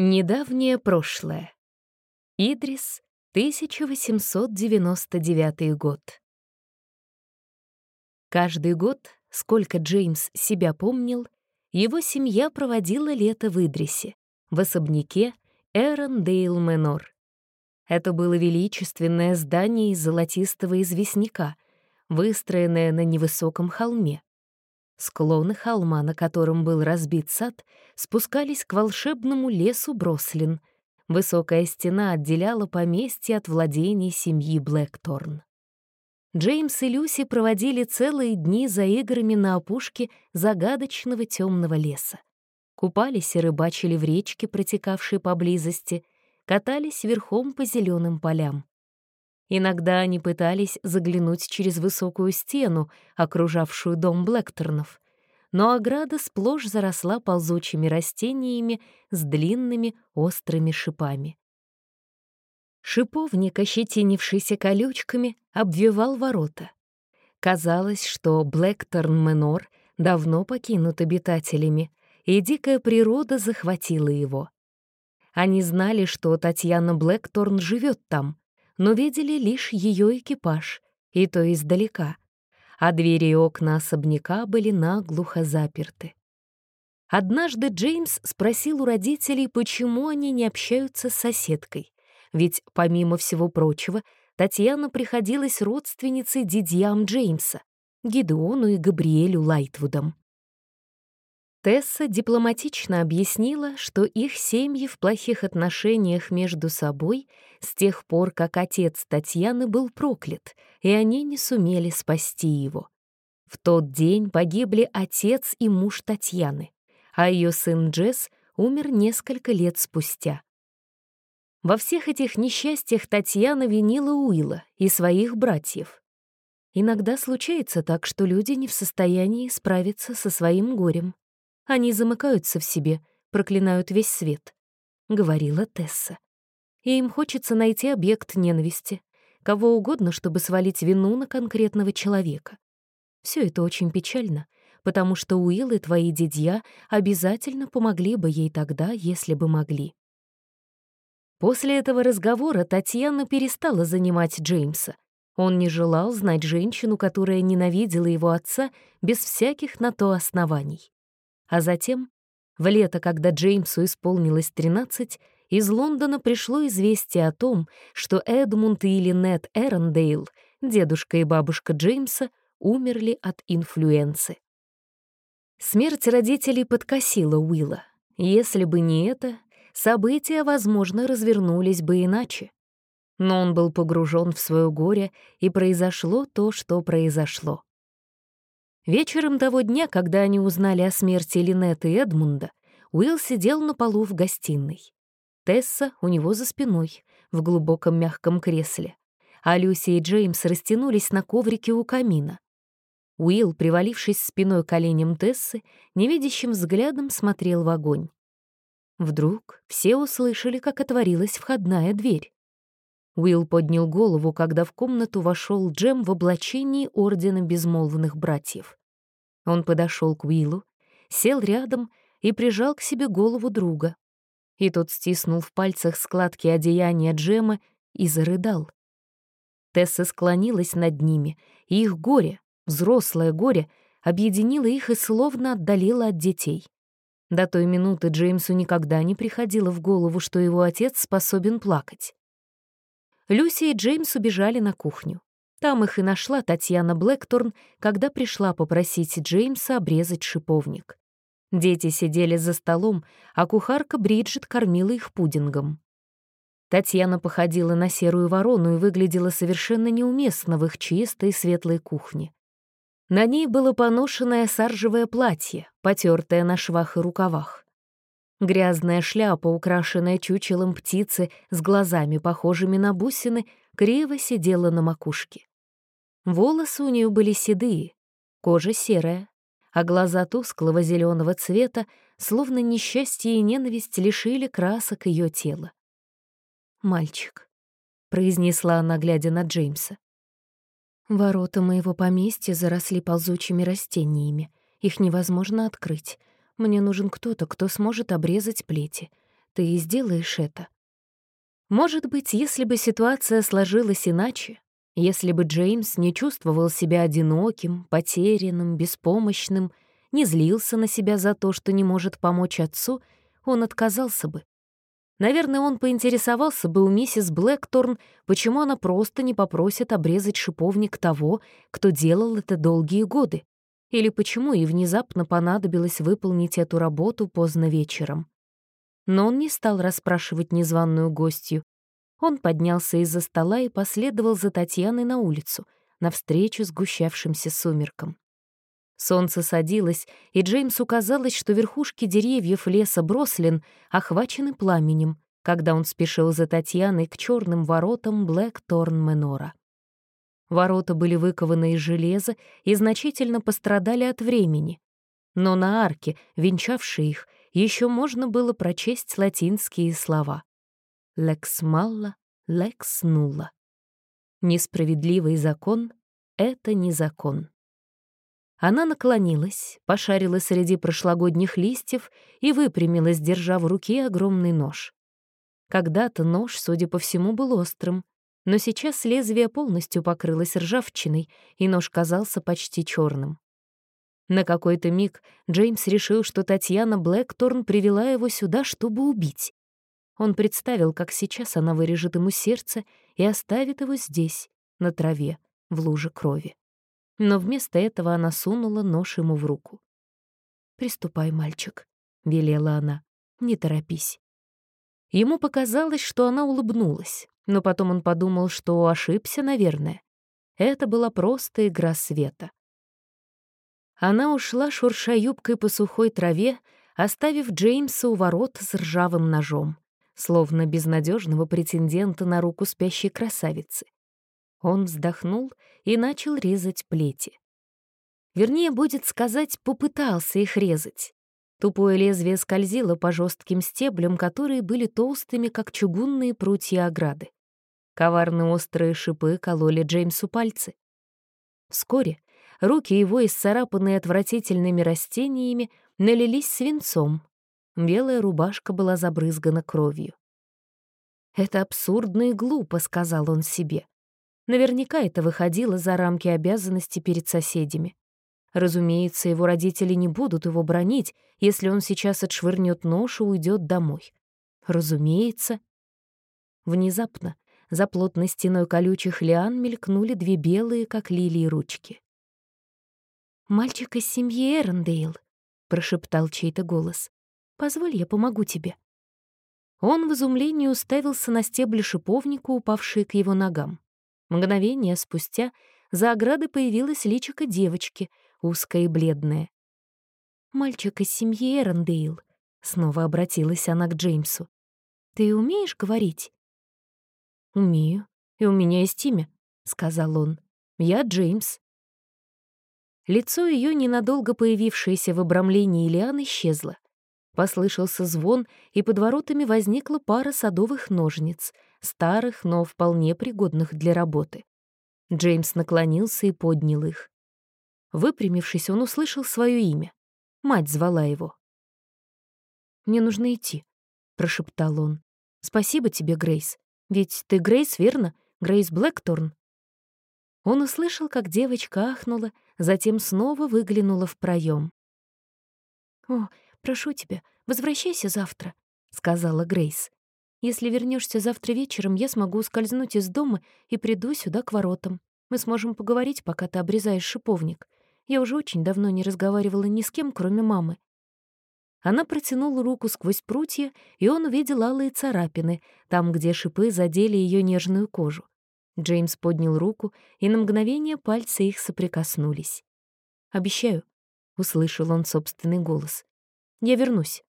Недавнее прошлое. Идрис, 1899 год. Каждый год, сколько Джеймс себя помнил, его семья проводила лето в Идрисе, в особняке Эрондейл Менор. Это было величественное здание из золотистого известняка, выстроенное на невысоком холме. Склоны холма, на котором был разбит сад, спускались к волшебному лесу Брослин. Высокая стена отделяла поместье от владений семьи Блэкторн. Джеймс и Люси проводили целые дни за играми на опушке загадочного темного леса. Купались и рыбачили в речке, протекавшей поблизости, катались верхом по зеленым полям. Иногда они пытались заглянуть через высокую стену, окружавшую дом Блэкторнов, но ограда сплошь заросла ползучими растениями с длинными острыми шипами. Шиповник, ощетинившийся колючками, обвивал ворота. Казалось, что Блэкторн-Менор давно покинут обитателями, и дикая природа захватила его. Они знали, что Татьяна Блэкторн живет там, но видели лишь ее экипаж, и то издалека, а двери и окна особняка были наглухо заперты. Однажды Джеймс спросил у родителей, почему они не общаются с соседкой, ведь, помимо всего прочего, Татьяна приходилась родственницей дядьям Джеймса, Гидеону и Габриэлю Лайтвудам. Тесса дипломатично объяснила, что их семьи в плохих отношениях между собой с тех пор, как отец Татьяны был проклят, и они не сумели спасти его. В тот день погибли отец и муж Татьяны, а ее сын Джесс умер несколько лет спустя. Во всех этих несчастьях Татьяна винила Уилла и своих братьев. Иногда случается так, что люди не в состоянии справиться со своим горем. Они замыкаются в себе, проклинают весь свет», — говорила Тесса. И им хочется найти объект ненависти, кого угодно, чтобы свалить вину на конкретного человека. Все это очень печально, потому что Уилл и твои дядья обязательно помогли бы ей тогда, если бы могли. После этого разговора Татьяна перестала занимать Джеймса. Он не желал знать женщину, которая ненавидела его отца без всяких на то оснований. А затем, в лето, когда Джеймсу исполнилось 13, из Лондона пришло известие о том, что Эдмунд и Линет Эрондейл, дедушка и бабушка Джеймса, умерли от инфлюенции. Смерть родителей подкосила Уилла. Если бы не это, события, возможно, развернулись бы иначе. Но он был погружен в свое горе, и произошло то, что произошло. Вечером того дня, когда они узнали о смерти Линетты и Эдмунда, Уилл сидел на полу в гостиной. Тесса у него за спиной, в глубоком мягком кресле, а Люси и Джеймс растянулись на коврике у камина. Уилл, привалившись спиной к коленям Тессы, невидящим взглядом смотрел в огонь. Вдруг все услышали, как отворилась входная дверь. Уилл поднял голову, когда в комнату вошел Джем в облачении Ордена Безмолвных Братьев. Он подошел к Уиллу, сел рядом и прижал к себе голову друга. И тот стиснул в пальцах складки одеяния Джема и зарыдал. Тесса склонилась над ними, и их горе, взрослое горе, объединило их и словно отдалило от детей. До той минуты Джеймсу никогда не приходило в голову, что его отец способен плакать. Люси и Джеймс убежали на кухню. Там их и нашла Татьяна Блэкторн, когда пришла попросить Джеймса обрезать шиповник. Дети сидели за столом, а кухарка Бриджит кормила их пудингом. Татьяна походила на серую ворону и выглядела совершенно неуместно в их чистой светлой кухне. На ней было поношенное саржевое платье, потертое на швах и рукавах. Грязная шляпа, украшенная чучелом птицы с глазами, похожими на бусины, криво сидела на макушке. Волосы у нее были седые, кожа серая, а глаза тусклого зеленого цвета, словно несчастье и ненависть лишили красок ее тела. «Мальчик», — произнесла она, глядя на Джеймса. «Ворота моего поместья заросли ползучими растениями. Их невозможно открыть. Мне нужен кто-то, кто сможет обрезать плети. ты сделаешь это. Может быть, если бы ситуация сложилась иначе, если бы Джеймс не чувствовал себя одиноким, потерянным, беспомощным, не злился на себя за то, что не может помочь отцу, он отказался бы. Наверное, он поинтересовался бы у миссис Блэкторн, почему она просто не попросит обрезать шиповник того, кто делал это долгие годы, или почему ей внезапно понадобилось выполнить эту работу поздно вечером. Но он не стал расспрашивать незваную гостью. Он поднялся из-за стола и последовал за Татьяной на улицу, навстречу сгущавшимся сумеркам. Солнце садилось, и Джеймсу казалось, что верхушки деревьев леса Брослин охвачены пламенем, когда он спешил за Татьяной к черным воротам Блэк-Торн-Менора. Ворота были выкованы из железа и значительно пострадали от времени, но на арке, венчавшей их, еще можно было прочесть латинские слова «Лекс малла, лекс нулла». Несправедливый закон — это не закон. Она наклонилась, пошарила среди прошлогодних листьев и выпрямилась, держа в руке огромный нож. Когда-то нож, судя по всему, был острым, но сейчас лезвие полностью покрылось ржавчиной, и нож казался почти черным. На какой-то миг Джеймс решил, что Татьяна Блэкторн привела его сюда, чтобы убить. Он представил, как сейчас она вырежет ему сердце и оставит его здесь, на траве, в луже крови но вместо этого она сунула нож ему в руку. «Приступай, мальчик», — велела она, — «не торопись». Ему показалось, что она улыбнулась, но потом он подумал, что ошибся, наверное. Это была просто игра света. Она ушла, шурша юбкой по сухой траве, оставив Джеймса у ворот с ржавым ножом, словно безнадежного претендента на руку спящей красавицы. Он вздохнул и начал резать плети. Вернее, будет сказать, попытался их резать. Тупое лезвие скользило по жестким стеблям, которые были толстыми, как чугунные прутья ограды. Коварные острые шипы кололи Джеймсу пальцы. Вскоре руки его, исцарапанные отвратительными растениями, налились свинцом. Белая рубашка была забрызгана кровью. «Это абсурдно и глупо», — сказал он себе. Наверняка это выходило за рамки обязанностей перед соседями. Разумеется, его родители не будут его бронить, если он сейчас отшвырнет нож и уйдет домой. Разумеется. Внезапно за плотной стеной колючих лиан мелькнули две белые, как лилии, ручки. «Мальчик из семьи Эрендейл», — прошептал чей-то голос. «Позволь, я помогу тебе». Он в изумлении уставился на стебли шиповника, упавшие к его ногам. Мгновение спустя за оградой появилась личико девочки, узкая и бледная. «Мальчик из семьи Эрондейл», — снова обратилась она к Джеймсу. «Ты умеешь говорить?» «Умею, и у меня есть имя», — сказал он. «Я Джеймс». Лицо ее, ненадолго появившееся в обрамлении Лиан, исчезло. Послышался звон, и под воротами возникла пара садовых ножниц — старых, но вполне пригодных для работы. Джеймс наклонился и поднял их. Выпрямившись, он услышал свое имя. Мать звала его. «Мне нужно идти», — прошептал он. «Спасибо тебе, Грейс. Ведь ты Грейс, верно? Грейс Блэкторн?» Он услышал, как девочка ахнула, затем снова выглянула в проем. «О, прошу тебя, возвращайся завтра», — сказала Грейс. Если вернешься завтра вечером, я смогу ускользнуть из дома и приду сюда к воротам. Мы сможем поговорить, пока ты обрезаешь шиповник. Я уже очень давно не разговаривала ни с кем, кроме мамы». Она протянула руку сквозь прутья, и он увидел алые царапины, там, где шипы задели ее нежную кожу. Джеймс поднял руку, и на мгновение пальцы их соприкоснулись. «Обещаю», — услышал он собственный голос. «Я вернусь».